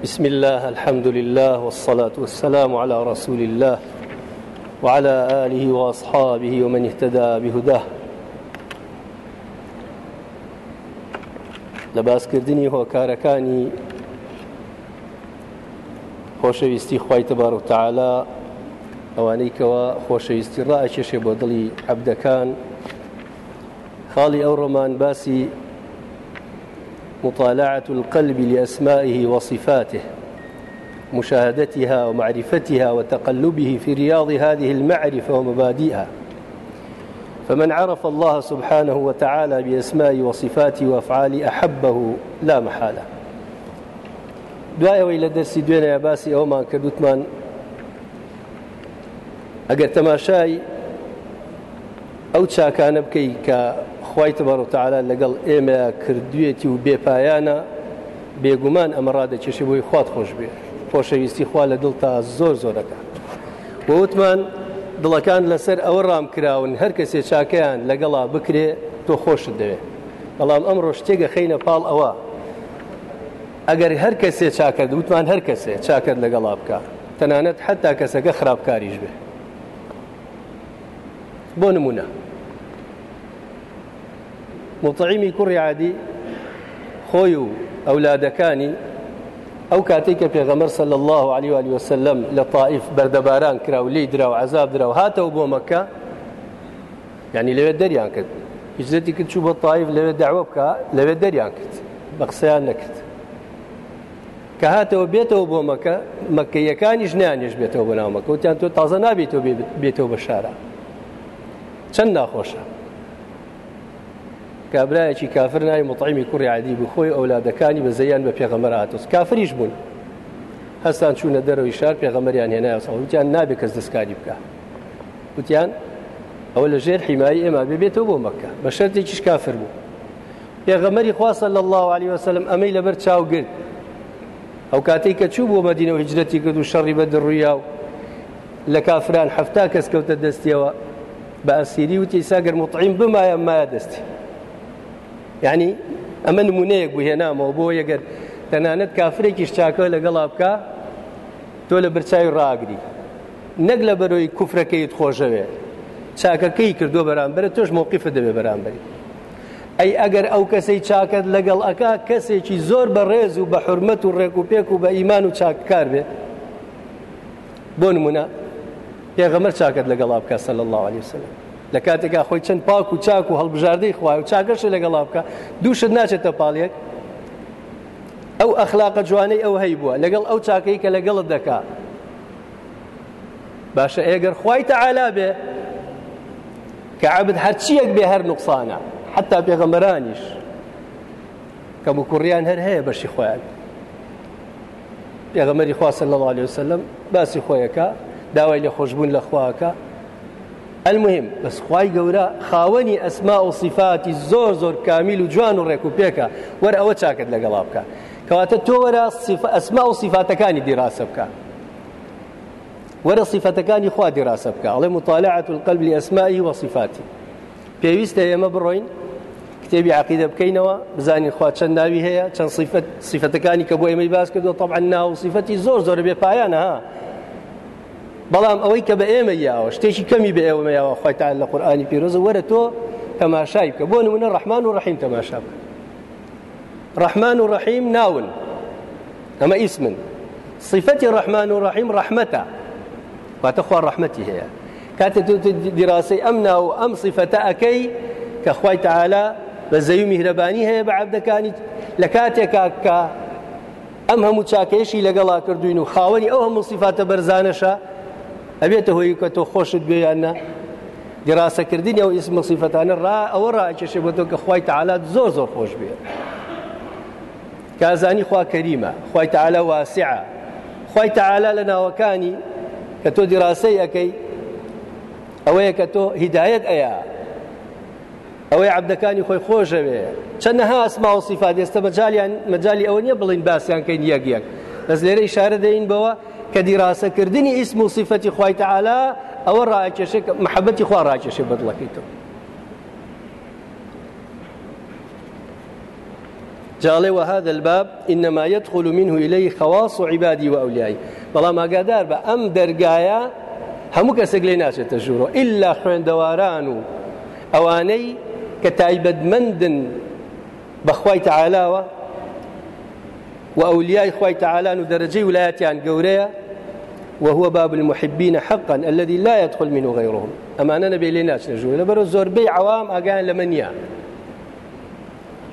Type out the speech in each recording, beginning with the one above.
بسم الله الحمد لله والصلاة والسلام على رسول الله وعلى آله وأصحابه ومن اهتدى بهداه. لە باسکردنی هۆکارەکانی خۆشەویستی خی تەبار و تعالا ئەوانەی کەەوە خۆشەویستی ڕائکێشێ بۆ دڵی عەبدەکان. خاڵی ئەو ڕۆمان باسی مطالعة القلب لأسمائه وصفاته مشاهدتها ومعرفتها وتقلبه في رياض هذه المعرفة ومبادئها. فمن عرف الله سبحانه وتعالى بأسماء وصفاته وأفعاله أحبه لا محالة. دوایەوەی لە دەرسی دوێنە باسی ئەومان کردوتمان ئەگەر تەماشای ئەو چاکانە بکەی کە و تعالا لەگەڵ ئێمە کردوێتی و بێپایانە بێگومان ئەمە ڕادەکێشی بۆی خوات خۆش بێ خۆشەویستی خوا لە دڵ تا زۆر زۆرەکە وتمان دڵەکان لەسەر ئەوە ڕام کراون هەر کەسێ چاکەیان لەگەڵا بکرێ تۆ خۆشت دەوێت بەڵام ئەمڕۆ شتێگە خینە پاڵ ئەوە ئەگەر هەر کەسێ چاکرد وتمان هەر کەسێ چاکرد لەگەڵا بکە تەنانەت حتا کەسەکە خراپکاریش بێ. بۆ نمونە؟ مطعیمی کوڕی عادی خۆی و ئەولادەکانی ئەو کاتێک کە پێغەمەر سەل الله عليه وآله وسلم لە طائف بەردەباران کرا و لی درا و عذاب درا و هاتەوە بۆ مەکە یعنی لەوێ دەریان کرد. هیچزەتی کرد چوو بە طائف لەوێ داوە بکە لەوێ دەریان کرد. بە قسەیان نەکرد. کە هاتەوە بێتەوە بۆ مەکە مەکەیەکانیش نیانیش بێتەوە بە ناومەکە وتیان تۆ تازە نابێتەوە بێتەوە بە شارە. چەند ناخۆشە؟ کابراایەکی کافر ناوی مطعیمی کوڕی عادی بوو خۆی ئەولادەکانی بە زەیان بە پێغەمەر هاتوس کافریش بوون. هەستان چوونە دەرەوەی شار پێغەمەریان هێنایە وتیان نابێت کەس دەستکاری بکە. وتیان ئەوە لە ژێر حیمایی ئێمە ببێتەوە بۆ مەکە. بە شەرتێکیش کافر بوو. پێغەمەری خواسە لە الله عليه وسلم ئەمەی لەبەر چاو گرت. ئەو کاتێک کە چوو بۆ مەدینەوە هجرەتی کرد و شەڕی بە دڕوویا و لە کافران هەفتا کەس کەوتە دەستیەوە. بە ئەسیری وتی ساگەر مطعیم بمایە مایە دەستی. یعنی ئەمە نمونەیەک بهێنامەوە بۆ یەگەر تەنانەت کافرێکیش چاکە لەگەڵا بکە تۆ لە برچاوی ڕاگری. نەک لە بەرۆی کوفرەکەیت خۆشەوێ. چاکەکەی کردو بەرامبەر تۆش مووقیفە دەبێ بەرامبەری. ئەی ئەگەر ئەو کەسەی چاکەت لەگەڵ ئەکا کەسێکی زۆر بە ڕێز و بە حرمەت و ڕێک و پێک و بە ئیمان و چاککار بێ. بۆ نمونە پێغەمەر چاکەت لەگەڵا بکە سەل الله عليه وسلم لە کاتێکا خۆی چەند پاک و چاک و هەڵبژاردەی خوای و چاگەش لەگەڵا بکە دووشت ناچێتە پاڵێک ئەو ئەخلاقە جوانەی ئەو هەی بووە لەگەڵ ئەو چاکەی کە لەگەڵت دەکا باشە ئێگەر خی تەعالا بێ کە عبد هەرچیەک بێ هەر نقصانە حتا پێغەمەرانیش کەم و کوڕیان هەر هەیە بەشی خۆیان پێغەمەری لە الله عليه وسلم باسی خۆیەکە داوای لە خۆشببوون لە خواکە المهم بەس خی گەورە خاوەنی ئەسما و صفاتی زۆر زۆر کامیل و جوان و ڕێک و پێکە. وەرە ئەوە چاکت لەگەڵا بکە. کەواتە تۆ وەرە ئەسما و صفاتەکانی خوا دیراسە بکە. ئەڵێ مطالعة القلب لأسمائه وصفاته. پێویستە ئێمە بڕۆین. کتێبی عقیدە بکەینەوە. بزانین خوا چەند ناوی هەیە. چەند صفەتەکانی کە بۆ ئێمەی باس کردو طبعا ناو صفەتی زۆر زۆر بێ بەڵام ئەوەی کە بە ئێمە یاوە شتێکی کەمی بە ئێوە یاوە خۆیتان لە قورآانی پیرۆزە وەرە تۆ تەماشای بکە. بۆ نمونە ڕحمان و ڕحیم تەماشا بکە. ناون. ئەمە ئیسمن صفەتی ڕحمان و ڕحیم ڕحمەتە. واتە خوا ڕحمەتی هەیە. کاتە تۆ دیراسی ئەم ناو ئەم صفەتە ئەەکەی کە خوای تعالا بە زەوی میهرەبانی هەیە بە عبدەکانی لە کاتێکا کە ئەم هەموو ئەبێتە هۆی کە تۆ خۆشت گوێیانە دیراسەکردنی ئەو ئیسمە سیفەتانە ڕا ئەوە ڕاکێشێ بۆ تۆ کە خی تعالات زۆر زۆر خۆش بێت کازانی خوا کەریمە خی تعالە واسعە خی تعالە لە ناوەکانی کە تۆ دیراسی ئەەکەی ئەوەیە کە تۆ هیدایەت ئەیە ئەوەی عبدەکانی خۆی خۆشەوێ چەندەها ئەسما و سیفات ئێستا مەجالیان مەجای ئەوە نییە بڵین باسییان کەین یەک یەک بەس لێرە ئشارە دەین بەوە کە دیراسەکردنی ئیسم و سیفەتی خی تعالا ئەوە ڕاکێشێک محەبەتی خوا ڕاکێشێ بەدڵەکەیتەوە جاڵێ وهذا الباب إنما يدخل منه إليه خواص عبادي وأوليائي. بەڵام ئاگادار بە ئەم دەرگایە هەموو کەسێک لێ ناچێتە ژوورۆ ئللا خوێندەواران و ئەوانەی کە تایبەتمەندن بەخوای و ئەولیای خوای تەعالان و دەرەجەی ولایەتیان گەورەیە وهو باب المحبين حقا الذي لا يدخل منه غيرهم. أما أنا نبي لناش نجوه لبرو زور بي عوام أقان لمنيا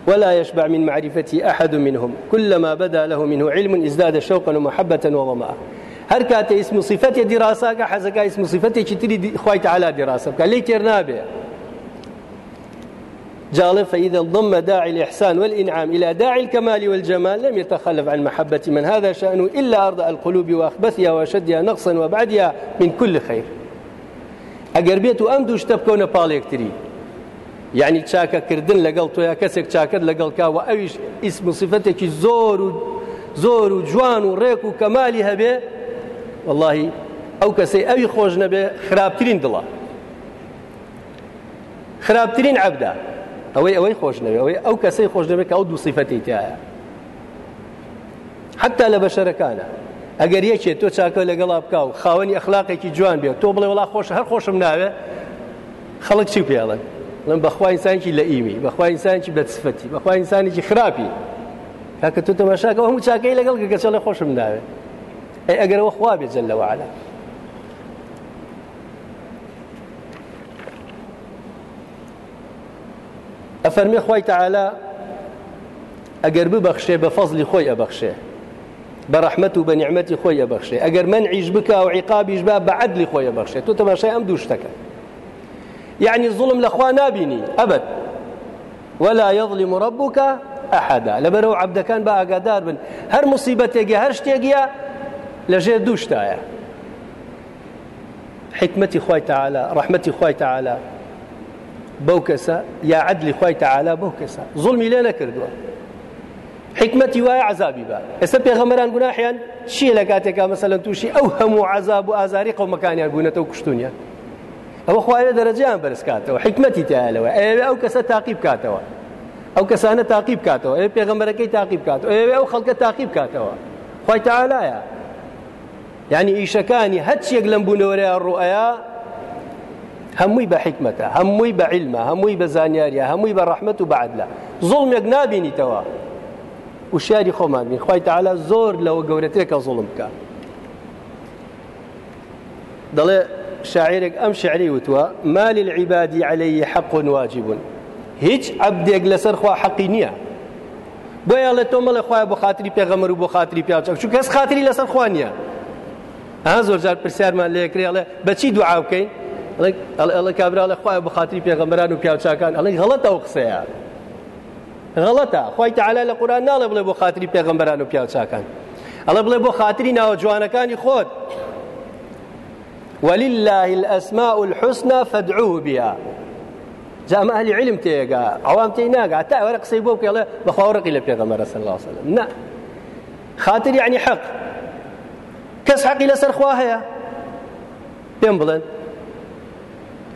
ولا يشبع من معرفة أحد منهم. كلما بدا له منه علم ازداد شوقا ومحبة وظمأ هر كاتي اسم صفتي دراسة حزكا اسم صفتي تري خويت على دراسة. قال لي ترنابه جالب فإذا انضم داعي الإحسان والإنعام إلى داعي الكمال والجمال لم يتخلف عن محبة من هذا شأنه إلا أرض القلوب وأخبثها وشدها نقصا وبعدها من كل خير. ئەگەر بێت و ئەم دووش تەبکەونە پاڵێکتری یعنی چاکەکردن لەگەڵ تۆیا کەسێک چاکرد لەگەڵ کاوە ئەویش ئیسم سفەتێکی زۆر جوان و ڕێک و کەمالی هەبێ واللهی ئەو کەسەی ئەوی خۆش نەبێ خراپترین دڵە ئەوەی ئەوەی خۆش نەوێ ئەوەی ئەو کەسەی خۆش دەبێت کە ئەو دوو سیفەتی تایە حتا لە بەشەرەکانە ئەگەر یەکێت تۆ چاکە لەگەڵا بکە و خاوەنی ئەخلاقێکی جوان بێت تۆ بڵێ وڵا خۆش هەر خۆشم ناوێ خەڵک چی پێڵن لەم بەخوا ئینسانکی لە ئیمی بەخوا ئینسانکی بەسفەتی بەخوا ئینسانێکی خراپی کاکە تۆ تەماشاکە هەموو چاکەی لەگەڵ کە چەڵێ خۆشم ناوێ ئەی ئەگەرەوە خوا بێت جەل لەوەعلا ئەفەرمی خۆی تەعالا ئەگەر ببەخشێ بە فەزلی خۆی ئەبەخشێ بە ڕەحمەت و بە نیعممەتی خۆی ئەبەخشێ ئەگەر من عیش بکە و عیقابیش با بە عدلی خۆی ئەبەخشێت تۆ تەماشای ئەم دوو شتەکە یعنی زڵم نابینی ئەبد ولا يظلم ربك أحدا. لبرو عبد كان بقى قدار بن هر مصيبتك هر شتيك لجي دوشتايا حكمتي خوي تعالى رحمتي خوي تعالى. بەو کەسە یا عدلی خی تەعالا بەو کەسە زڵمی لێ نەکردووە حکمەتی وایە عذابی بە ئێستا پێغەمەران گوناحیان چیە لە کاتێکا مەسەلەن تووشی ئەو هەموو عذاب و ئازاری قەومەکانیان بوونەتەوە کوشتونیان ئەوە خوایە دەرەجیان بەرزکاتەوە حکمەتی تایالەوە ئەوێ ئەو کەسە تاقیب کاتەوە ئەو کەسانە تاقیب کاتەوە ئەوێ پێغەمبەرەکەی تاقیب کاتەوە ئەوێ ئەو خەڵکە تاقیب کاتەوە خی تەعالایە یعنی ئیشەکانی هەچێک لەم بوونەوەرەیە ڕوئەیە هەمووی بە حکمەتە هەمووی بە علمە هەمووی بە زانیاریە هەمووی بە ڕەحمت و بەعدلە. زڵمێک نابینیتەوە. وشیاری خۆمان بین خی تعالا زۆر لەوە گەورەترێکە زڵم بکە. دەڵێ شاعرێک ئەم شعری وتووە مالی العیبادی عليه حق واجب. هیچ عبدێک لەسەر خوا حەقی نییە. بۆیە لە تۆ مەڵە خخوای بۆ خااتری پێغەمەر و بۆ خااتری پیاچەک چون کەس خااتری لەسەر خوانیە ئا زۆر جار پرسیارمان لێکرێڵێ بەچی دوعا بکەین؟ ئەڵە کابرا لە خخوای بخاتری پێغەمبەران و پیاوچکان ئەڵی غڵەتە و قسەیە. غڵەتە خی تعالا لە قورآن ناڵێ بڵێ بۆ خاتری پێغەمبەران و پیاوچکان ئەڵە بڵێ بۆ خاتری ناوە جوانەکانی خۆت. ولله الأسماء الحسنى فادعوه بها. جاء أهل علم تيجا عوام تيناقا تا ورق سيبوك يلا بخورق إلى بيغمبر صلى الله عليه وسلم. لا خاطر يعني حق. كس حق إلى سرخواها بين بلند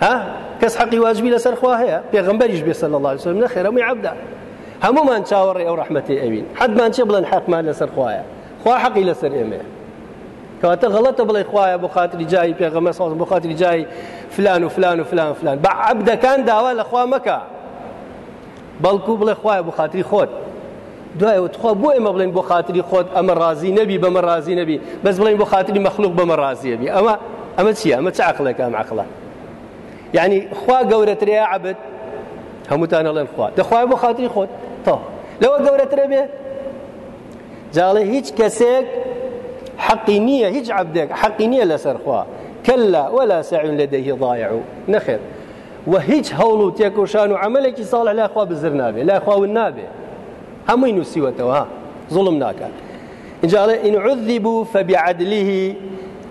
ها؟ کەس حەقی واجبی لەسەر خوا هەیە؟ پێغمبەریش بێ سەل الله وسلم نەخێرە هەمووی عبدا هەمومان چاوەڕێ ئەو ڕحمەتی ئەوین. حدمان چێ بڵێن حەقمان لەسەر خوایە خوا حەقی لەسەر ئێمە کەواتە غەڵەتە بڵێ خوایە بۆ خاتری جایی پێغەمە ساز بۆ خاتری جایی فلان و فلان و فلان فلان. بە عبدەکان داوا لە خوا مەکە. بەڵکو بڵێ خوایە بۆ خاتری خۆت دوایەوە تخوا بۆ ئێمە بڵێن بۆ خاتری خۆت ئەمە ڕازی نەبی بەمە ڕازی نەبی. بەس بڵێن بۆ خاتری مەخلوق بەمە ڕازیەبی ئەمە ئەمە چییە؟ ئەمە چ عقلەکە ئەم عقلە؟ یعنی خوا گەورەترەیە عبد هەمووتان ئەڵێن خوا. دەخوای بۆ خاتری خۆت. تا لەوە گەورەترە بێ؟ جاڵێ هیچ کەسێک حەقی نییە هیچ عبدێک حەقی نییە لەسەر خوا. كلا ولا سعي لديه ضايع نخير وهيج هەوڵ و تێکۆشان و عملێکی ساڵ لا خوا بزر نابێ لا خواون نابێ. هەمووی نووسیوەتەوە ها. ظلم ناکات. إن إن عذبوا فبعدله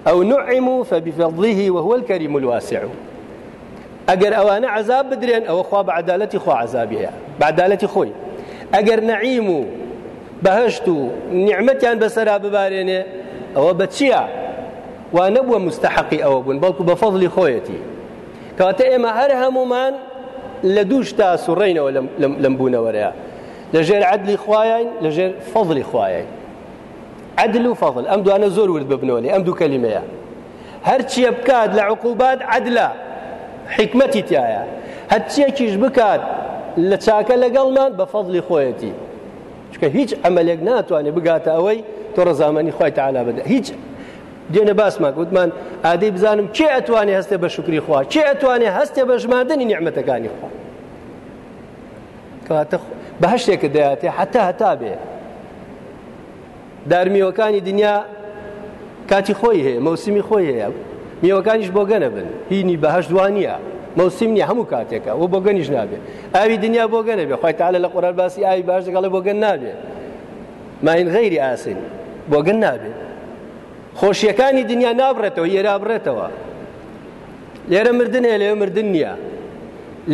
أو نعموا فبفضله وهو الكريم الواسع. ئەگەر ئەوانە عذاب بدرێن ئەوە خوا بە عدالەتی خوا عذابیەیە عدالەتی خۆی ئەگەر نەعیم و بەهشت و نیعممەتیان بەسەرا ببارێنێ ئەوە بە چییە؟ وا نەبووە مستحقی ئەوە بوون بەڵکو بە فەضلی خۆیەتی کەواتە ئێمە هەر هەمومان لە دووش تا سوڕێنەوە لەم بوونەوەرەیە عدلی عدل و فەضل ئەم دوانە زۆر ورد ببنەوە لێ ئەم دوو کەلیمەیە هەرچیە بکات لە حکمەتی تایە. هەرچیەکیش بکات لە چاکە لەگەڵمان بە فەضلی خۆیەتی. چکە هیچ ئەمەلێک ناتوانێت بگاتە ئەوەی تۆ ڕزامەنی خۆی تعالا بدە هیچ دێنە باسمان گوتمان ئادەی بزانم کێ ئەتوانێ هەستێ بە شکری خوا؟ کێ ئەتوانێ هەستێ بە ژمادنی نیعممەتەکانی خوا؟ کەواتە بەهشتێکە دەیاتێ حتا هەتا بێ. دارمیوەکانی دنیا کاتی خۆی هەیە مەوسمی خۆی هەیە. میوەکانیش بۆ گەنە بن. هینی بەهش دوانە مەوسیم نیە هەموو کاتێکە. و بۆ گەنیش نابێ. ئاوی دنیا بۆ گەنە بێ. خۆی تاالە لە قڕال باسی ئاوی باش دەگەڵە بۆ گەن نابێ. ماین غیری ئاسین. بۆ گەن نابێت خۆشیەکانی دنیا نابڕێتەوە ئێرا بڕێتەوە. لێرە مردن هەیە لێوە مردن نییە.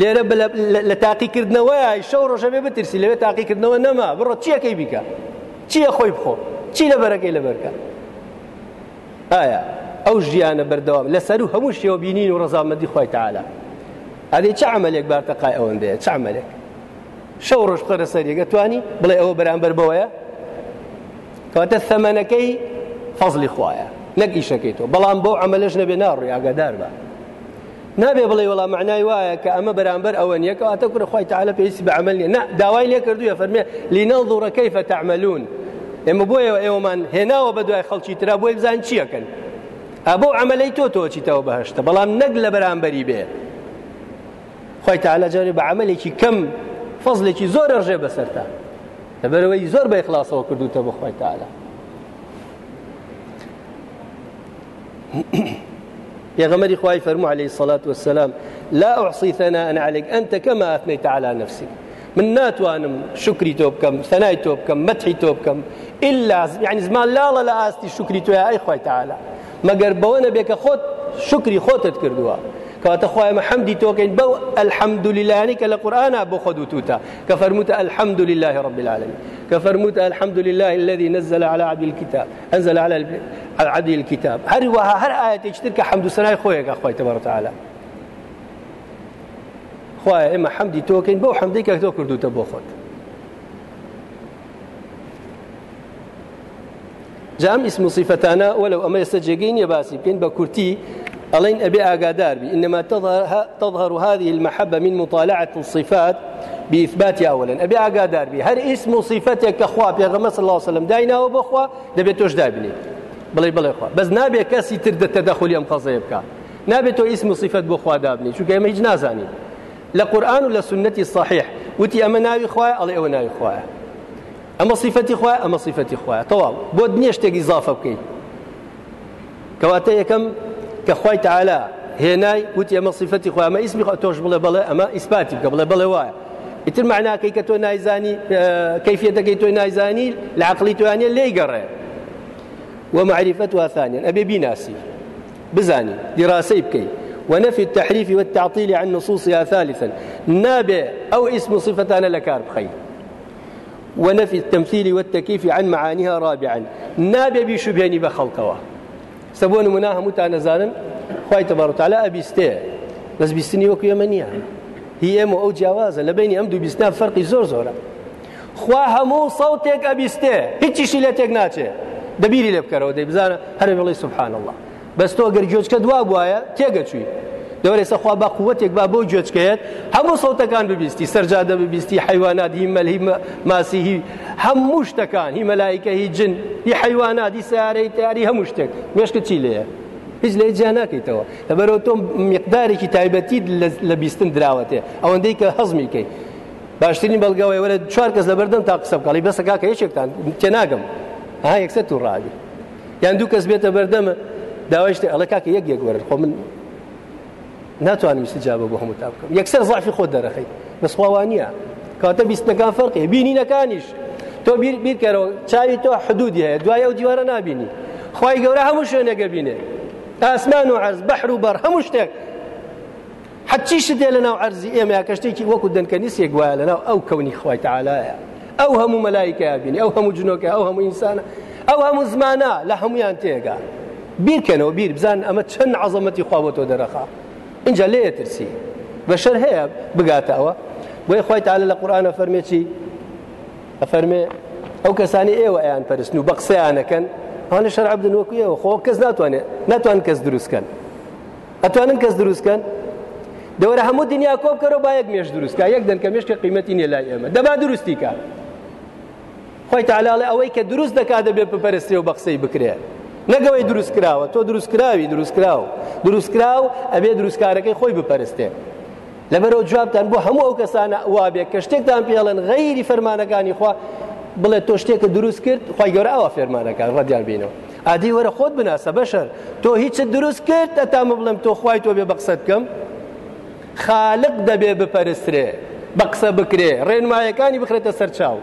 لێرە لە تاقیکردنەوەی شەو ڕۆژە بێ بترسی لەوێ تاقیکردنەوە نەما. بڕۆ چیەکەی بیکە؟ چییە خۆی بخۆ؟ چی لە بەرەکەی لە بەرکە؟ ئایا؟ ئەو ژیانە بەردەوام. لەسەر و هەموو شێوە بینین و ڕزامەدی خۆی تاالە ئەدێ چ عملێک بارتەقای ئەوەندەیە؟ چ عملێک؟ شەو ڕۆژ قەرە سەریەگە توانی بڵێ ئەوە بەرامبەر بەوەیە؟ کەواتە ثەمەنەکەی فەزلی خوایە نەک ئیشەکەی تۆ بەڵام بۆ عملش نەبێ ناڕووی ئاگادار بە. نابێ بڵێ وەڵام معنای وایە کە ئەمە بەرامبەر ئەوە نیە کەواتە کوڕە خۆی تعالە پێویستی بە عمل نیە داوای لێ کردووە فەرمێ لینەنظر كيف تعملون ئێمە بۆیەوە ئێوەمان هێناوە بە دوای خەڵکی ترا بۆی بزان چیەکەن ئەبوو عملەی تۆ تۆچیتەوە بەهشتە بەڵام نەک لە بەرامبەری بێ. خۆی تعالە جارێ بە عملێکی کەم فەزلێکی زۆر ڕژێ بەسەرتا. لەبەرەوەی زۆر بە ئیخلاصەوە کردوتە بە خۆی تعالە غمر خواهي فرمو عليه الصلاة والسلام لا أعصي ثناء عليك أنت كما أثنيت على نفسك من ناتوانم شكري توبكم ثناي توبكم مدحي توبكم إلا يعني زمان لا لا لا أستي شكري تو يا خواهي تعالى ما قربونا بك خود شكري خوتت كردوها کەواتە خخوای محەمدی تۆکەین بەو الحمد للهانی کە لە قورآنا بۆ خۆ دوتوتە کە فرموتە الحمد لله رب العالمين كفرموت الحمد لله الذي نزل على عبد الكتاب أنزل على عبد الكتاب. هر وها هر آية تشترك حمد سناي خويك أخوي تبارك وتعالى خويا إما حمدي توكين بو حمديك تو كردو تبو خود جام اسم صفتانا ولو أما يستجيقين يباسي بكين بكرتي ألين أبي أقادار بي. إنما تظهر, تظهر هذه المحبة من مطالعة الصفات بإثبات أولا. أبي أقادار بي. هل اسم صفتك أخوة بيغمى صلى الله عليه وسلم داينا وبخوة دبيتوش دابني بڵێ بڵێ خوا بەس نابێ کەسی تر دەتەدەخلی ئەم قەزەیە بکە نابێت تۆ ئیسم صفت بۆ خوا دابنی چونکە ئێمە هیچ نازانی لە قورآن و لە سنەتی صحیح وتی ئەمە ناوی خوایە ئەمە صفەتی خوایە ئەمە صفەتی خوایە تەواو بۆ دنیا شتێکی زافە بکەیت کەواتە یەکەم کە خی تعالا هێنای وتی ئەمە صفەتی خۆ ئەمە ئیسمی تۆش بڵێ بڵێ ئەمە ئیسپاتی بکە بڵێ بڵێ وایە. ئیتر معناکەی کە تۆ نایزانی کەفیەتەکەی تۆی نایزانی لە عقلی ثانيا أبي بناسي بزاني دراسي بكي ونفي التحريف والتعطيل عن نصوصها ثالثا. نابع أو اسم صفتان لكار بخير ونفي التمثيل والتكييف عن معانيها رابعا. نابع بشبهني بخلقها سبون مناها متانزانا خواهي تبارك تعالى أبيستيه بس بيستني وكو يمنيها. هي ئێمە ئەو جیاوازە لە بینی ئەم دوو بیستنا فەرقی زۆر زۆرە خوا هەموو سەوتێک ئەبیستێ هیچیشی لێ تێک ناچێ دەبیری لێ بکەرەوە دەی بزانە هەر بڵی سبحان الله. بەس تۆ دەورێ سەخوا با قووەتێک با بۆ گوێچکەیەت هەموو سەوتەکان ببیستی سەرجادە ببیستی حیوانات هی مەل هی ماسی هی هەموو شتەکان هی مەلایکە هی جن هی حیوانات هی سیارەی تیاری هەموو شتێک. مێشکە چی لێیە؟ هیچ لێ جا ناکەیتەوە. لەبەرەوە تۆ مقدارێکی تایبەتی لە بیستن دراوەتێ ئەوەندەی کە هەزمیکەی باشترین بەڵگەوەی وەرە چوار کەس لەبەردەم تا قسە بکڵی بەسە کاکە یەکێکتان تێناگەم ها یەکسەر تو ڕاوی. یان دوو کەس بێتە بەردەمە داوایشتێ ئەڵە من ناتوانم استجابە بۆ هەموو تا بکەم یەکسەر زعفی خۆ دەرەخەیت. بەسخواوانە کاتە بیستەکان فەرقی بینینەکانیش تۆ بیر بیرکەرەوە. چاوی تۆ حدودی هەیە. دوای ئەو دیوارە نبینی خی گەورە هەموو شوێنەگە بینێ ئاسمان و عرز بەحر و بەر هەموو شتێک. حچی شتێ لە ناو عرزی ئێمە کەشتێکی وەکو دەنکەنیسێک وایە لە ناو ئەو کەونی خی تعالایە ئەو هەموو مەلایکە بینی. ئەو هەموو جنۆکە ئەو هەموو ئینسانە. ئەو هەموو زمانە لە هەمویان تێگا. بیرکەنەوە بیر. بزان ئەمە چەند عزەمەتی خوا بۆ تۆ دەرەخا. اینجا لێ ترسی. بەشەر هەیە بگاتە ئەوە. بۆی خوای تعالى لە قورآانە فەرمێکی ئەفەرمێ ئەو کەسانی ئێوە ئەیان پەرستن و بە قسەیانەکەن ئەوانە شەرع بدن وەکو ئێوە خۆ کەس ناتوانێت ناتوان کەس دروستکەن. ئەتوانن کەس دروستکەن؟ دەوەرە هەموو دنیا کۆ بکەرەوە با یەک مێش دروستکە. یەک دەنکە مێشکە قیمەتی نیە لای ئێمە. دەبا دروستی کار خوای تعالى ئەڵێ ئەوەی کە دروست دەکات دەبێت بپەرستی و بە قسەی بکرێت نەگەوەی دروست کراوە. تۆ دروست کراوی دروست کراو. دروست کراو ئەبێ دروستکارەکەی خۆی بپەرستێ. لەبەرەوە جوابتان بۆ هەموو ئەو کەسانە وابێت کە شتێکتان پێڵێن غەیری فەرمانەکانی خوا بڵێت تۆ شتێکە دروست کرد خی گەورە ئەوە فێرمانەکان ڕەدیان بینەوە. ئادی وەرە خۆت بناسە بەشەر. تۆ هیچ دروست کرد ئەتامە بڵم تۆ خی تۆ بێ بە قسەت بکەم خالق دەبێ بپەرسترێ بە قسە بکرێ. ڕێنمایەکانی بخرێتە سەر چاو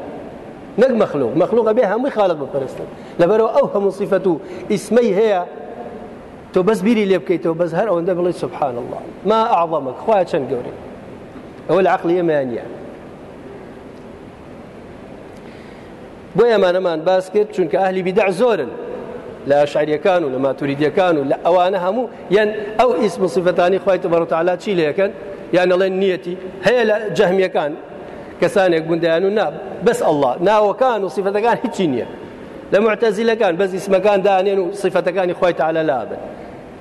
نەک مەخلوق مەخلوق بێ هەمووی خالق بپەرستن لەبەرەوە ئەو هەموو صفەت و ئیسمەی هەیە تۆ بەس بیری لێ بکەیتەوە بەس هەر ئەوەندە بڵێ سبحان الله ما أعظمك خخوای چەند گەورەی ئەوە لە عقلی ئێمەیانە بۆ ئەمانەمان باس کرد چونکە ئەهلی بیدع زۆرن لە شعریەکان و لە ماتوریدیەکان و لە ئەوانە هەموو یان ئەو ئیسم سفتانی خخوای تبارك تعالى چی لەکەن یان ئەڵێن نیەتی هەیە لە جەهمیەکان کەسانێک گوندیان و نا بەس ئەله ناوەکان و سیفەتەکان هیچی نییە لە معتەزیلەکان بەس ئیسمەکان دانێن و سیفەتەکانی خۆی تعالە لابن.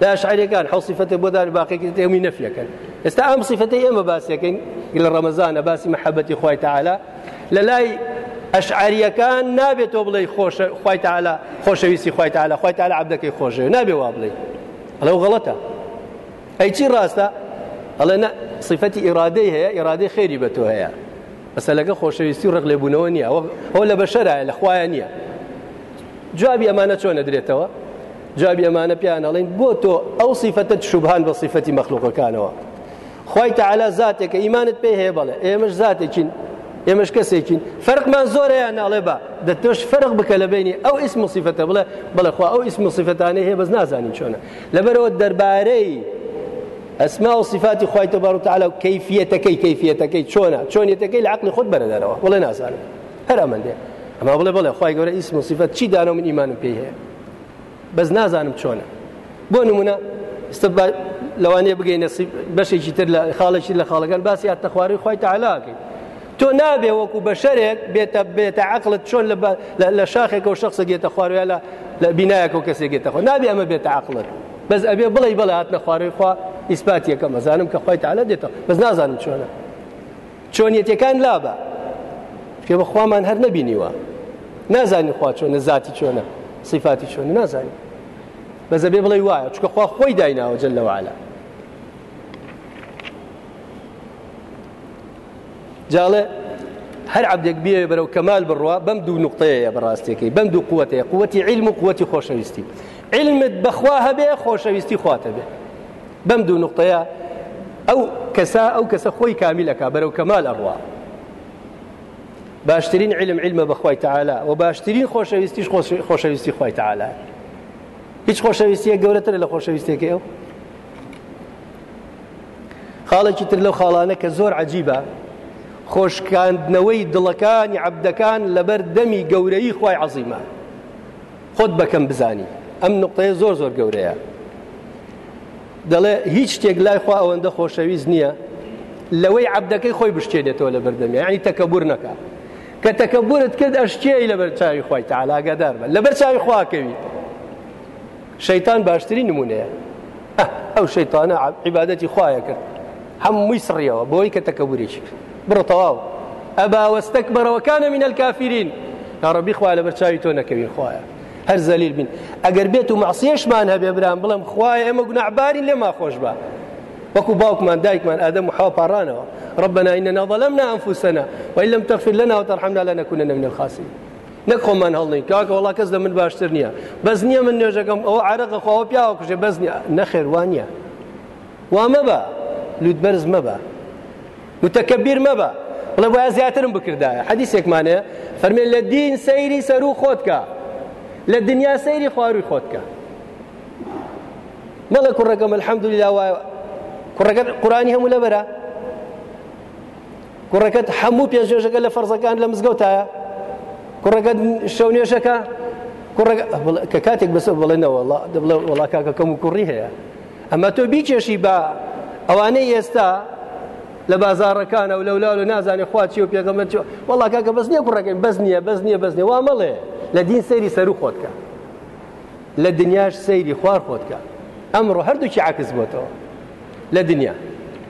لا شعریەکان حڵ سیفەتە بۆ دار باقیێکی ئێمی نەفیەکەن ئێستا ئەم سیفەتی ئێمە باسیەکەین لە ڕەمەزانە باسی محەبەتی خۆی تعالە لە لای ئەشعریەکان نابێت تۆ بڵێ خۆی تعالە خۆشەویستی خۆی تعالە خۆی تعالە عبدەکەی خۆشەوە نابێ وا بڵێ ئەلە غەڵەتە ئەی چی ڕاستە ئەڵێ صفەتی ئیرادەی هەیە ئیرادەی خێری بە تۆ هەیە مەسەلەکە خۆشەویستی و ڕق لێبوونەوە نییە ئەو لە بەشەرایە لە خوایە نییە جوابی ئەمانە چۆنە درێتەوە جوابی ئەمانە پیانەڵین بۆ تۆ ئەو سیفەتت شوبهان بە سیفەتی مەخلوقەکانەوە. خی تعالا زاتێکە ئیمانت پێ هەیە بڵێ ئێمەش زاتێکین ئێمەش کەسێکین. فەرقمان زۆرەیان ناڵێ بە دەتۆش فەرق بکە لە بینی ئەو ئیسم سیفەتە بڵێ. بڵێ خوا ئەو ئیسم سیفەتانەی هەیە بەس نازانین چۆنە. لەبەرەوە دەربارەی ئەسما و صفاتی خی تبار تعالی و کەفیەتەکەی کەفیەتەکەی چۆنە چۆنیەتەکەی لە عقلی خۆت بەرە دەرەوە بڵێ نازانم هەر ئەمەندێ ئەمە بڵێ بڵێ خی گەورە ئیسم و صفەت چی دانە من ئیمانم پێی هەیە. بەس نازانم چۆنە. بۆ نمونە لەوانەیە بگەینە بەشێکی تر لە خاڵێکی لە خاڵەکان باسی یاتەخواری خی تعالاکەی تۆ نابێ وەکو بە شەرێک بێتە عقلت چۆن لە شاخێک و شخصە گێتە خوارە لە لە و کەسێک گێتە خۆ نابێ ئەمە بێتە عقلت. بەس ئەبێ بڵێ بڵێ خوا. ئیسپاتیەکە مەزانم کە خۆی تعالە دێتەوە بەس نازانم چۆنە چۆنیەتەکان لابە پێ بەخوامان هەر نەبینیوە نازانی خوا چۆنە زاتی چۆنە صفاتی چۆنە نازانی بەزە بێ بڵێ وایە چکە خوا خۆی دایناوە جل لەوەعالا جاڵێ هەر عبدێک بێ بەرەو کەمال بڕوا بەم دوو نقطەیە بەڕاستێکی بەم دوو قوتەیە قوتی علم و قوتی خۆشەویستی. علمت بەخوا هەبێ خۆشەویستی خواتە بێ بەم دوو نقطەیە ئەو کەسا ئەو کەسە خۆی کامیلەکە بەرەو کەمال ئەڕوا باشترین علم علمە بەخوای تعالا و باشترین خۆشەویستیش خۆشەویستی خۆی تعالا هیچ خۆشەویستیە گەورەتر لە خۆشەویستێکی ئەو؟ خاڵێکی تر لەو خاڵانە کە زۆر عجیبە. خۆشکاندنەوەی دڵەکانی عبدەکان لەبەر دەمی گەورەی خی عزیمە خۆت بەکەم بزانی. ئەم نقطەیە زۆر زۆر گەورەیە. دەڵێ هیچ شتێک لای خوا ئەوەندە خۆشەویست نییە. لەوەی عبدەکەی خۆی بشتێنێتەوە لە بەردەمی ینی تەکەبور نەکە کە تەکەبورت کرد ئەشتێی لە بەرچاوی خۆی تالاگەدار بە. لە بەرچاوی خواکەوی شەیتان باشترین نمونەیە. ئەو شەیتانە عیبادەتی خوایە کرد. هەمووی سڕیەوە بۆی کە تەکەبوریش بڕە تەواو. ئەبا وەستەکبەرەوەکانە منە الکافرین. یاڕەبی خوا لە بەرچاوی تۆ نەکەوین خوایە. هەر زەلیل بین. ئەگەر بێت و مەعسیەشمان هەبێ برام بڵم خوایە ئێمە گونەعبارین لێ ماخۆش بە. وەکو باوکمان دایکمان ئادەم و حوا پاڕانەوە ربنا إننا ظلمنا أنفسنا وإن لم تغفر لنا وترحمنا لنكونن من الخاسرين. نەک خۆمان هەڵنی کاکە وڵا کەس لە من باشتر نییە. بەس نییە من نوێژەکەم. ئەو عرەقە خۆوە پیاوە کوژێ بەس نەخێر وانە وا مەبە. لوت بەرز مەبە. متەکەبیر مەبە. بڵێ بۆە زیاترم بکردایە. حەدیسێکمانەیە فەرمێن لە دین سەیری سەر و خۆتکە. لە دنیا سەیری خواروی خۆتکە. مەڵە کوڕەکەم الحەمدولیلا وایە کوڕەکەت قورآنی هەموو لەبەرە کوڕەکەت هەموو پێشێژەکە لە فەرزەکان لە مزگەوتایە. کوڕەکەت شەو نوێشەکە کە کاتێک بەس بڵێنەوە دەبڵێ وڵا کاکەکەم و کوڕی هەیە. ئەمە تۆ بیکێشی بە ئەوانەی ئێستا لە بازارەکانە و لەولا و نازانێ خواچی و پێغەمە وڵا کاکە بەس نییە کوڕەکەین بەس نییە بەس نییە بەس نیە وا مەڵێ لە دین سەیری سەر و خۆتکە لە دنیاش سەیری خوار خۆتکە ئەمڕۆ هەردووکی عکس بۆتەوە لە دنیا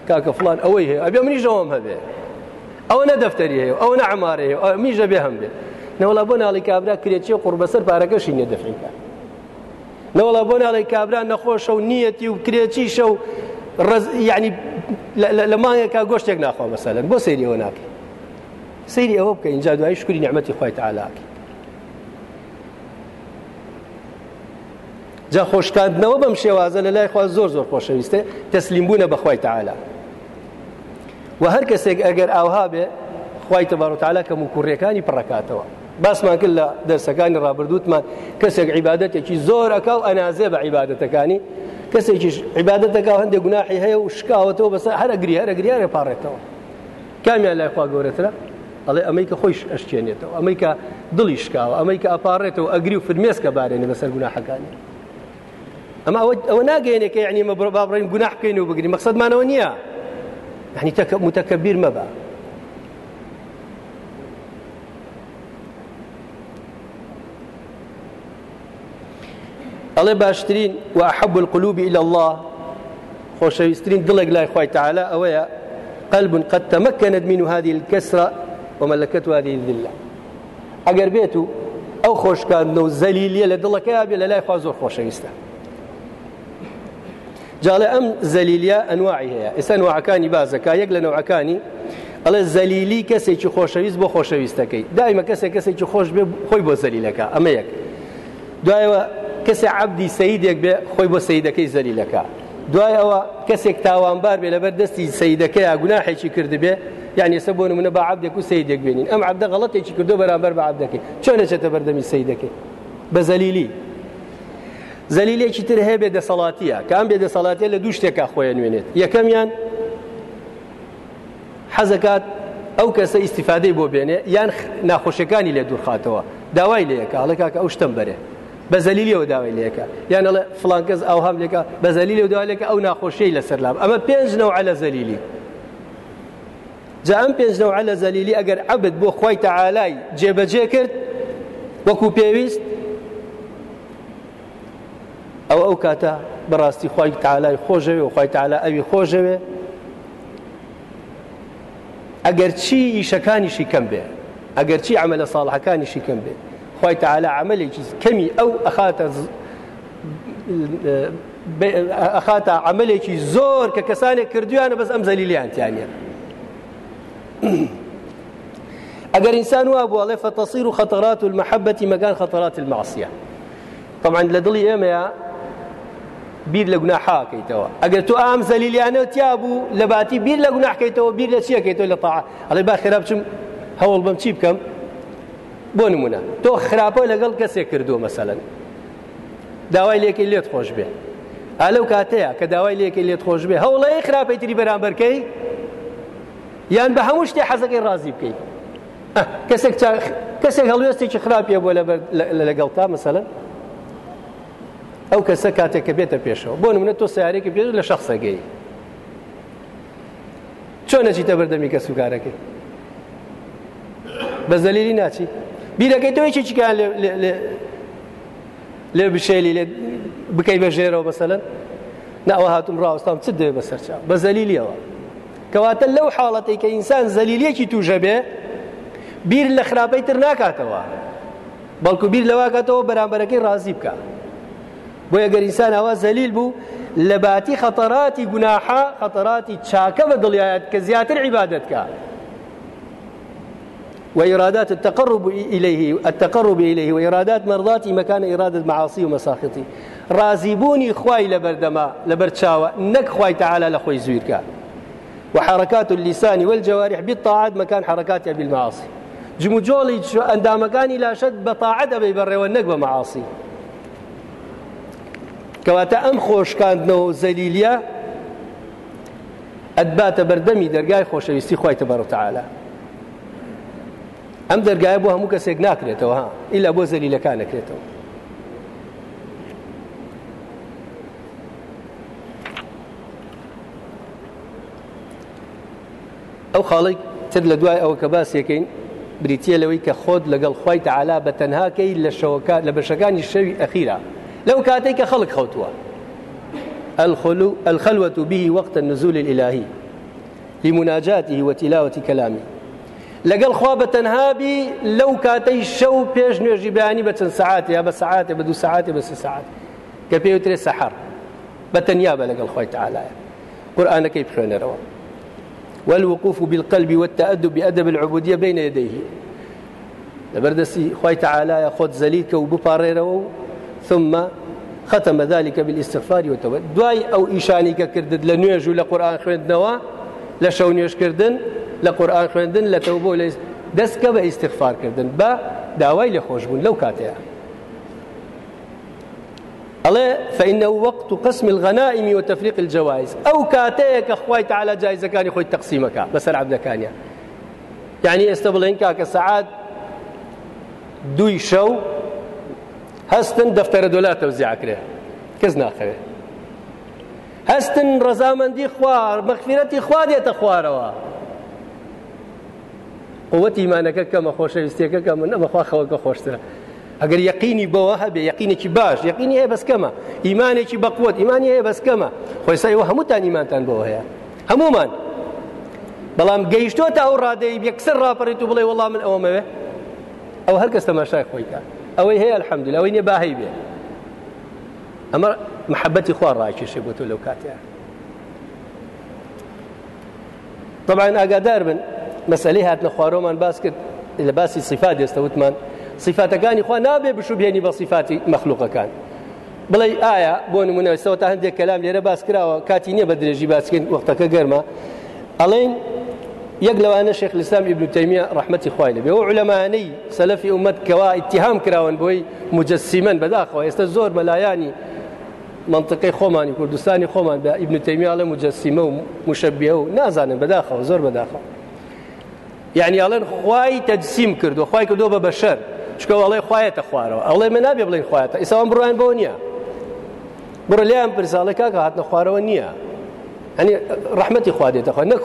کاکە فلان ئەوەی هەیە ئەبێ منی ژەوەم هەبێ ئەوە نە دەفتەری هەیە ئەو نەعمارە هەیە میژە بێ هەم بێ نەوەڵا بۆ ناڵی کابرا کرێکی قوربەسەر پارەکەشی نیە دەفینکە نەوەڵا بۆ ناڵی کابرا نەخۆشە و نیەتی و کرێکی شە لە مانگێکا گۆشتێک ناخوا مەسەلەن بۆ سەیری ئەوە ناکەی سەیری ئەوە بکە اینجا دوای شکری نعمەتی خۆی تعالاکە جا خۆشکاندنەوە بەم شێوازە لە لای خوا زۆر زۆر خۆشەویستە تەسلیم بوونە بەخوای تعالا و هەر کەسێک ئەگەر ئاوها بێ خی تەبارۆتاالە کەم و کوڕیەکانی پڕکاتەوە. باسمان کرد لە دەرسەکانی ڕابردووتمان کەسێک عیباەتێکی زۆر ئەکا و ئەنازێ بە عیباەتەکانی کەسێکیش عیباەتەکە هەندێک گوناحی هەیە و شکاوەتەوە بەس هەرەگری هەرەگریارە پاڕێتەوە کامیان لای خوا گەورەترە ئەڵێ ئەمەی کە خۆش ئەشتێنێتەوە ئەمەی کە دڵی شکاوە ئەمەی کە ئەپارڕێتەوە ئەگری و فرمێسکە بارێنە بەسەر گوناحەکانی ئەمە ئەوە ناگەێنێکە یعنی مە بابڕین گوناح بکەین و بگرین مەقصدمانەوە نییە متكبر الله باشترين وأحب القلوب إلى الله. خوشويسترين دلق لا إخوة تعالى. أويا قلب قد تمكنت منه هذه الكسرة وملكته هذه الذلة. أقر بيته أو خوش كان زليلية لدلك يا أبي لا إخوة زور خوشويسته جاڵێ ئەم زەلیلیا ئەنواعی هەیە ئێستا نوعەکانی بازەکە یەک لە نوعەکانی ئەڵێ زەلیلی کەسێکی خۆشەویست بۆ خۆشەویستەکەی دایمە کەسێک کەسێکی خۆش بێ خۆی بۆ زەلیلەکە ئەمە یەک دوایەوە کەسێ عبدی سەیدێک بێ خۆی بۆ سەیدەکەی زەلیلەکە. دوای ئەوە کەسێک تاوانبار بێ لەبەر دەستی سەیدەکەی گوناحێکی کرد بێ یعنی ئێستا بۆ منە بە عبدێک و سەیدێک بێنین ئەم عبدە غەڵەتێکی کردو بەرامبەر بە عبدەکەی چۆن نەچێتە بەردەمی سەیدەکەی؟ بە زەلیلی. زەلیلێکی تر هەیە بێدەسەڵاتیە کام بێدەسەڵاتیە لە دوو شتێکا خۆیان نوێنێت یەکەمیان حەزەکات ئەو کەسە ئیسیفادەی بۆ بێنێ یان ناخۆشیەکانی لێ دوورخاتەوە. داوای لەیەکە ئەڵێکاکە ئەو شتم بەرێ. بە زەلیلیەوە داوای لەکە یان ئەڵێ فلان کەس ئەو هەم لێکە بە زەلیلی و دوالێکە ئەو ناخۆشیی لەسەر لام. ئەمە پێنج نەوە لە زەلیلی. جا ئەم پێنج نەوە لە زەلیلی ئەگەر عبد بۆ خۆی تەعالای جێبەجێ کرد وەکو پێویست ئەو ئەو کاتە بەڕاستی خی تعالای خۆشەوێ و خی تعالا ئەوی خۆشەوێ. ئەگەر چی ئیشەکانیشی کەم بێ؟ عمل لە ساڵحەکانیشی کەم بێ؟ خی تعالا عملێکی کەمی ئەو ئەخاتە ئەخاتە عملێکی زۆر کە کەسانێک کردویانە بەس ئەم زەلیلیانتیانە ئەگەر ئینسان وا بووڵێ فتصير خطرات المحبة مكان خطرات المعصية طبعا لە دڵی ئێمەیە بیر لە گوناحاکەیتەوە تو ئام زەلیلیانە تیا بوو لە باتی بیر لە گوناحکەیتەوە بیر لە چیەکەیتەوە لە تاع ئەڵێ با خراپ بچم هەوڵ بۆ نمونە. تۆ خراپە لەگەڵ کەسێک کردو مەسەلەن داوای لێکی لێت خۆش بێ. ئالەو کاتەیە کە داوای لێکی لێت خۆش بێ هەوڵی خراپەی تری بەرامبەرکەی یان بە هەموو شتێ حەزەکەی ڕازی بکەیت کەسێک کەسێک هەڵوێستێکی خراپیە بۆ لەگەڵ تا مەسەلەن ئەو کەسە کاتێک کە بێتە پێشەوە. بۆ منە تۆ سیارێکی پێش لە شخصەگەی چۆن نەچیتە بەردەمی کە سوکارەکەی بە زەلیلی ناچی؟ بیرەکەی تۆی چیکان لێ بشێلی لێ بکەی بە ژێرەوە بەسەلەن ناوە هاتم ڕاوستام چ دەوێ بە سەرچاو بە زەلیلیەوە کەواتە لەو حاڵەتی کە ئینسان زەلیلەکی توژە بێ بیر لە خراپەی تر ناکاتەوە بەڵکو بیر لەواکاتەوە بەرامبەرەکەی ڕازی بکە بۆ ئەگەر ئینسان ئەوە زەلیل بوو لە باتی خەتەراتی گوناحا خەتەراتی چاکە بە وإرادات التقرب إليه التقرب إليه وإرادات مرضاتي مكان إرادة معاصي ومساخطي. رازيبوني خواي لبردما لبرتشاوة نك خواي تعالى لخوي زويركا وحركات اللسان والجوارح بالطاعات مكان حركاتها بالمعاصي جمجولي أندامكاني لا شد بطاعت أبي بري والنك بمعاصي. کەواتە ئەم خۆشکاندنەوە زەلیلیە ئەدباتە بەردەمی دەرگای خۆشەویستی خی تەبەڕتەعاالە ئەم دەرگایە بۆ هەموو کەسێک ناکرێتەوە ها ئیلا بۆ نەکرێتەوە ئەو خاڵی تر لە دوای ئەوە کە باسیەکەین بریتە لەوەی کە خۆت لەگەڵ خی تعالا بە تەنهاکەی لە شەوەکە لە بەشەکانی شەوی ئەخیرا لەو کاتێک کە خەڵک خەوتووە الخلوة به وقت النزول الإلهي. لمناجاته وتلاوة كلامه. لەگەڵ خوا بە تەنهابی لەو کاتەی شەو پێش نوێژی بیانی بە چەند سعات یا بە سعاتێ بە دو سعاتێ بە سێ سعات کە پێوترێ سەحر. بە تەنیا بە لەگەڵ والوقوف بالقلب والتأدب بأدب العبودية بين يديه. لبردسي خوي تعالى خود زليك وبباريرو ثم ختم ذلك بالاستغفار والتوبة دواي أو إيشاني كردد لنيج لقرآن خويندنوا لشو نيج كردن لقرآن خويندن لتوبة ليس دەستکە بە ئیسیغفارکردن بە داوای لێ خۆشببوون لەو کاتەیە. ئەڵێ فإنه وقت قسم الغنائم وتفريق الجوائز. أو كاتيك أخويت على جائزة كان يخوي تقسيمك بسر عبد كانيا يعني استبلين كاك ساعات دوي شو هستن دفتر دولار توزيع كره كز ناخره هستن رزامندي خوار مغفرتي خوار يتخواروا قوة خوش يستيك كما نما خوا خوك خوشتره ئەگەر یقینی بەوە هەبێ یقینێکی باش یقینی هەیە بەسکەمە ئیمانێکی بەقوت ئیمانی هەیە بەسکەمە خۆی سایەوە هەمووتان ئیمانتان بەوە هەیە هەمومان بەڵام گەیشتۆ تا ئەو ڕادەی یەکسەر ڕاپەڕیت و بڵێ وەڵام من ئەوەمەوێ ئەو هەر کەس تەماشای خۆیکە ئەوەی هەیە الحەمدلله ئەوەی نیە باهەی بێ ئەمە محەبەتی خوا ڕاکێشێ بۆ تۆ لەو کاتیان طبعا ئاگادار بن مەسلەی هاتنە خوارۆمان باس کرد لە صفات دێستە وتمان صفاتەکانی خوا نابێ بشوبێنی بە صفاتی مەخلوقەکان بڵێ ئایا بۆ نمونەوەسەوە تا هەندێک کەلام لێرە باس کراوە کاتی نییە بە درێژی باسکەین وەختەکە گەرمە. ئەڵێن یەک لەوانە شێخ لەسلام ئیبن تەیمیە ڕحمەتی خوای لەبێ. و علەمانەی سەلەفی ئومەت کەوا ئیتیهام کراون بۆی مجسیمەن بەداخەوە. ئێستا زۆر مەلایانی منطقەی خۆمانی کوردستانی خۆمان بە ئیبن تەیمیاڵە مجسیمە و مشەبیە و نازانن یعنی ئەڵێن خوای تەجسیم کردو خوای کردو بە بەشەر چکە ئەڵێ خوایەتە خوارەوە ئەڵێ من نابێ بڵێن خوایەتە ئیساوان بڕوان بۆ نییە بڕە لیان پرساڵی کاکە هاتنە خوارەوە نییە ئەنی ڕحمەتی خوا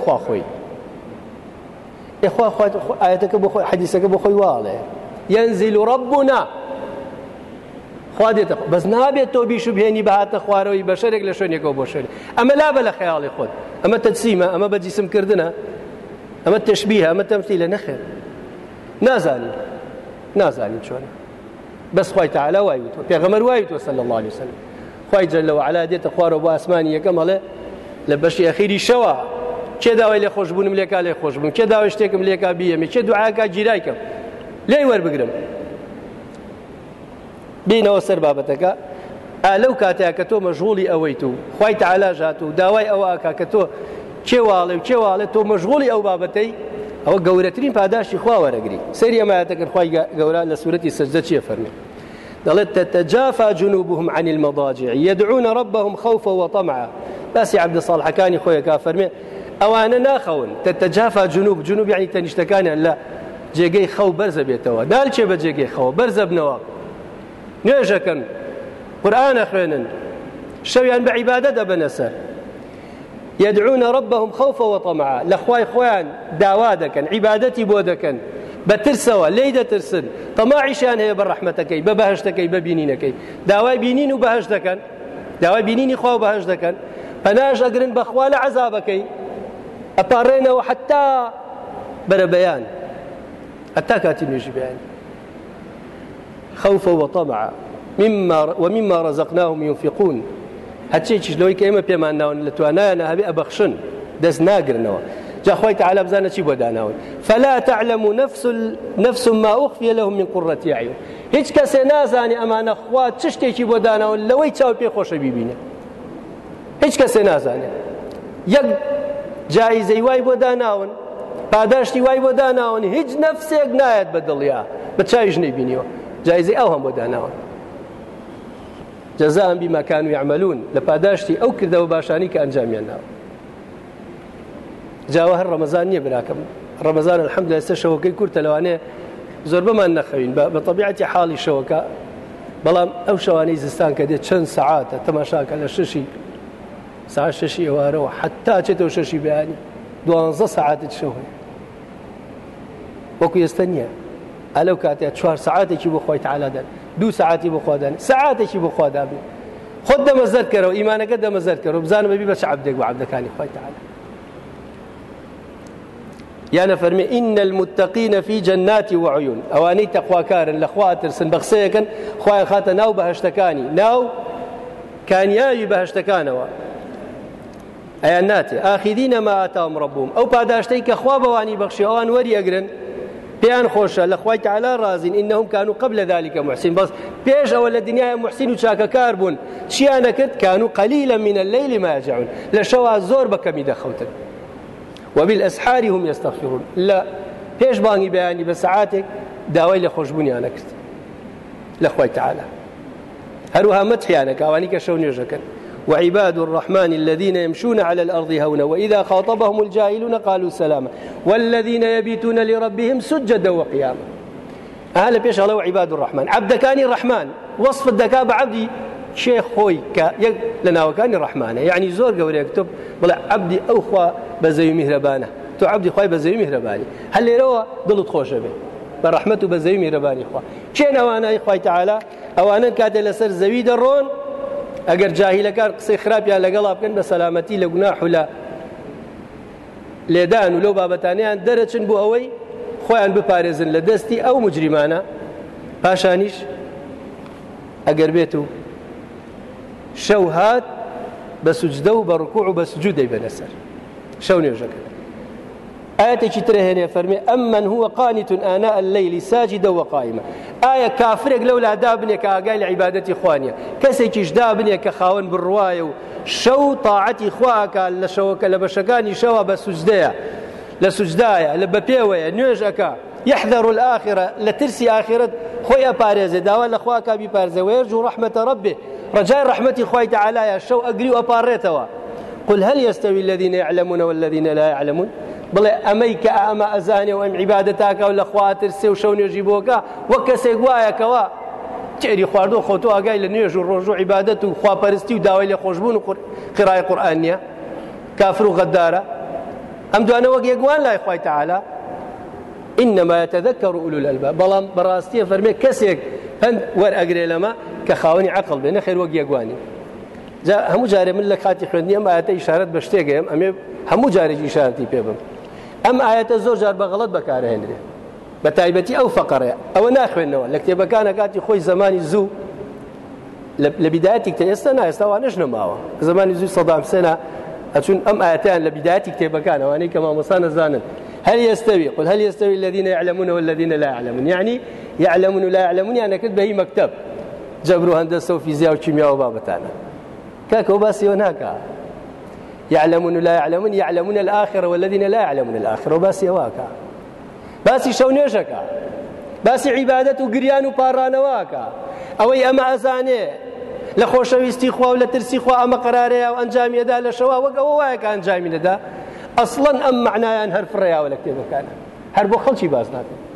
خوا خۆی بۆ خۆی حەدیسەکە بۆ خۆی واڵێ ينزل ربنا. خوا دێتە بەس نابێت تۆ بیش بهێنی بەهاتە خوارەوەی بە شەرێک لە شوێنێکەوە بۆ شەر ئەمە لا بە لە خەیاڵی خۆت ئەمە تەجسیمە ئەمە بە تەمثیل لە نەخێر نازانی نازانین چۆنە بەس خی تعالا وای وتوە پێغەمەر وای وتوە سەل الله عليه وسلم. خی جل لەوە علا دێتە خوارەوە بۆ ئاسمانی یەکەم هەڵێ لە بەشی ئەخیری شەوە چێ داوای لێ خۆشببوونم لێکا لێ خۆشببوون چێ داوای شتێکم لێکا بیەمە چێ دوعاکە گیرایکەم لێی وەربگرم بینەوە سەر بابەتەکە. ئالەو کاتێک کە تۆ مەژغوڵی ئەوەی تو خی تعالا ژات و داوای ئەوە ئاکا کە کێواڵێ و کێواڵێ تۆ مەژغوڵی ئەو بابەتەی؟ ئەوە گەورەترین پاداشی وەرەگری. سەری ئەمایەتەکەن خی گەورە لە سوورەتی سەجدە چیە فەرمی دەڵێت تتجافى جنوبهم عن المضاجع يدعون ربهم خوفا وطمعا. باسی عبد صالحەکانی خۆیەکە فەرمێ ئەوانە ناخەون. تتجافى جنوب جنوب یعنی تەنیشتەکانیان لە جێگەی خەو بەرزە بێتەوە. دالچێ بە جێگەی خەوە بەرزە بنەوە نوێژەکەن. قورآانە خوێنن شەویان بە عیبادە دەبنە سەر يدعون ربهم خوفا وطمعا. لخواي خوان داوا دكن عبادتي بو دكن بترسوا ليدة ترسن طماعشان هي بالرحمتكي ببهشتكي ببينينكي. داواي بينين وبهشتكن داواي بينيني خوا بهشتكن فناش أقرن بخوال عذابكي. أبارينا وحتى بر بيان. حتى كاتب يجي بيان. خوفا وطمعا. مما ومما رزقناهم ينفقون. هەچێکیش لەوەی کە ئێمە پێمان ناون لە توانایانە هەبێ ئەبەخشن دەست ناگرنەوە. جاخوای تعالى بزانە چی بۆ داناون. فلا تعلم نفس نفس ما أخفي لهم من قرة أعين. هیچ کەسێ نازانێ ئەمانە خوا چ شتێکی بۆ داناون لەوەی چاو پێ خۆشە بیبینە هیچ کەسێ نازانێت یەک جایزەی وای بۆ داناون پاداشتی وای بۆ داناون هیچ نەفسێک نایەت بە دڵیا. بە چاویش نەیبینیەوە. جایزەی ئەو هەم بۆ داناون. جەزان بیما كانوا يعملون. پاداشتی ئەو کردەوە باشانی کە ئەنجامیان ناوە جاوە هەر ڕەمەزان نییە براکەم ڕەمەزان الحمد لە ئێستا شەوەکەی کورتە لەوانەیە زۆر بمان نەخەوین. بە طبیعەتی حاڵی شەوەکە زستان کە دێت چەند سعاتە تەماشاکە لە ششی سا شەشی ئێوارەوە حتا چێتەوە شەشی بیانی دوانزە سعاتت شەوە وەکو ئەلەو کاتێ چوار سعاتێکی بۆ خۆی تعالادەن دوو سعاتی بخوادان سعاتێکی بخوادا بێ خۆت دەمەزەر کەرەوە ئیمانەکە دەمەزەر کەەوە بزانم ببی بە عبدێک و عبدەکانی خۆی تعالە يعني فرمي إن المتقين في جنات وعيون أواني تقوى كارن لخواتر سن بخسيكن خوايا خاتا ناو بهشتكاني ناو كان ياوي بهشتكانوا ئەیانناتێ ئاخیدینە ما ئاتاوم ڕبووم ئەو پاداشتەی کە خوا بەوانی بەخشی ئەوان وەریەگرن پێیان خۆشە تعالا ڕازین ئینەهم کان و قبل ذلك محسین بەس پێش ئەوە لە دنیای محسین و چاکەکار بوون کان و قەلیلە منە الليل ما يجعون لە شەوا زۆر بەکەمی دەخەوتن وبالأسحار هم يستغفرون. لا پێش بانگی بەیانی بە سعاتێک داوای لە خۆشببوونیانە کرد لە خخوای تعالا هەروها مەتحیانە کاوانی کە شەو وعباد الرحمن الذين يمشون على الأرض هونا وإذا خاطبهم الجاهلون قالوا سلاما. والذين يبيتون لربهم سجدا وقياما. هذا بيش الله عباد الرحمن. عبد كان الرحمن. وصف الدكاء بعبدي شيخ خوي لنا وكان الرحمن. يعني زور قولي يكتب بلا عبدي أو خوا بزي مهربانة. تو عبدي خوي بزي مهرباني. هل يروى ضلت خوش به؟ برحمته بزي مهرباني خوا شين أوانا إخوة تعالى؟ أوانا كاتل لسر زوي درون ئەگەر جاهیلەکان قسەی خراپیان لەگەڵا بکەن بە سەلامەتی لە گوناح لە لێدان و لەو بابەتانیان دەرەچن بۆ ئەوەی خۆیان بپارێزن لە دەستی ئەو مجریمانە. پاشانیش ئەگەر بێت و شەو هات بە سوجدە و بە ڕکوع و بە سجود دەی بەلەسەر شەو نوێژەکە آياتك ترهن فرمي أمن هو قانت آناء الليل ساجدا وقائما آية كافرك لولا دابني كأقال عبادتي خوانيا كسيكيش دابني كخاون بالرواية. شو طاعتي خواك لشوك لبشكاني شوا بسجدايا لسجدايا لببيويا نيوج أكا يحذر الآخرة. لترسي آخرة. خويا باريزي داوال لخواك ببارزي ويرجو رحمة ربه رجاء رحمتي خوي تعالى شو أقري وأباريتوا قل هل يستوي الذين يعلمون والذين لا يعلمون؟ بڵێ ئەمەی کە ئەمە ئەزانێ و ئەم عیبادە تاکە و لە خواتر سێ و شەو نوێژی بۆکە وەک کەسێک وایەکەوە تێری خواردو خۆتۆ ئاگای لە نوێژ و ڕۆژ و عیبادەت و خواپەرستی و داوای لە خۆشببوون و قڕای قورآن نیە إنما يتذكر أولو الألباب. بەڵام بەڕاستیە فەرمێ کەسێک هەند وەرئەگرێ لەمە کە خاوەنی عقل بێنە خێر وەک یەکوانی هەموو جارێ من لە کاتی خوێندنی ئەم ئاەتە ئیشارەت بە شتێکم ئەمێ هەموو جارێکی ئیشارەتی پێ بم ئەم ئاەتە زۆر جار بەغڵت بەکارهێنرێ بە تایبەتی ئەو فقڕێ ئەوە ناخوێنەوە لە کتێبەکانە کاتی خۆی زمانی زوو لە بیداەتی کتە ئێستا نایستاوانش نەماوە زمانی زوو سەدام سێنا ئەچون ئەم ئاەتیان لە بیداەتی کتێبەکان ئەوانەی کە مامۆسان نەزانن هل يستوي؟ قل هل يستوي الذين يعلمون والذين لا يعلمون. يعني يعلمون ولا يعلمون. يعني كتب هي مكتب. جبروا هندسة وفيزياء وكيمياء وبابتانا. كاكو باسي هناك يعلمون لا يعلمون يعلمون الآخرة والذين لا يعلمون الآخرة. وباسي واكا باسي شونيشكا باسي عبادة وقريان وبارانواكا ئەوەی ئەمە ئەزانێ لە خۆشەویستی خوا و لە ترسی خوا ئەمە قرارەیە و ئەنجامیەدا لە شەوا وەک ئەوە وایە کە ئەنجامی دەدا ئەسڵەن ئەم معنایان هەر ناکەن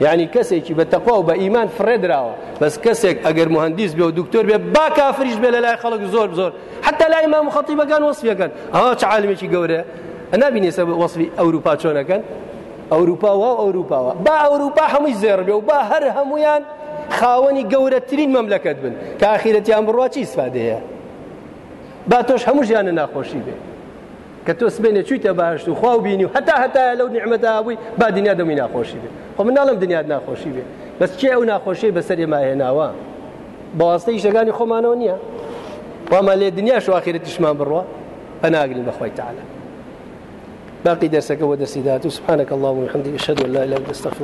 یعنی کەسێکی بە تەقوا و بە ئیمان فرێدراوە بەس کەسێک ئەگەر مهندیس بێ و دکتۆر بێ با کافریش بێ لە لای خەڵک زۆر زۆر حتا لای ئمام خەتیبەکان وەصفیەکەن ئەها چ عالمێکی گەورە نابینێ سە وەصفی چۆنەکەن ئەوروپا وا ئەوروپاوە با ئەوروپا هەمووی زێر بێ و با هەر هەمویان خاوەنی گەورەترین مەملەکەت بن. کە ئاخیرەتیان بڕوا چی سفادەیە با تۆش هەموو ژیانە ناخۆشی بێ کە تۆ سبێنێ چویتە باش و خوا بینی و هەتا هەتا لەو نیعممەدا بووی با دنیا دەمی ناخۆشی بێ خۆ من ناڵم دنیات ناخۆشی بێ بەس چێ ئەو ناخۆشی بەسەر ماهێناوە بەواستەی شەکانی خۆمانەوە نییە واما لێ دنیا شواخیرەتیشمان بڕوە پەناگرین بەخوای تعالى باقي درسك ودرسي ذاته سبحانك اللهم وبحمدك اشهد ان لا اله انت استغفرك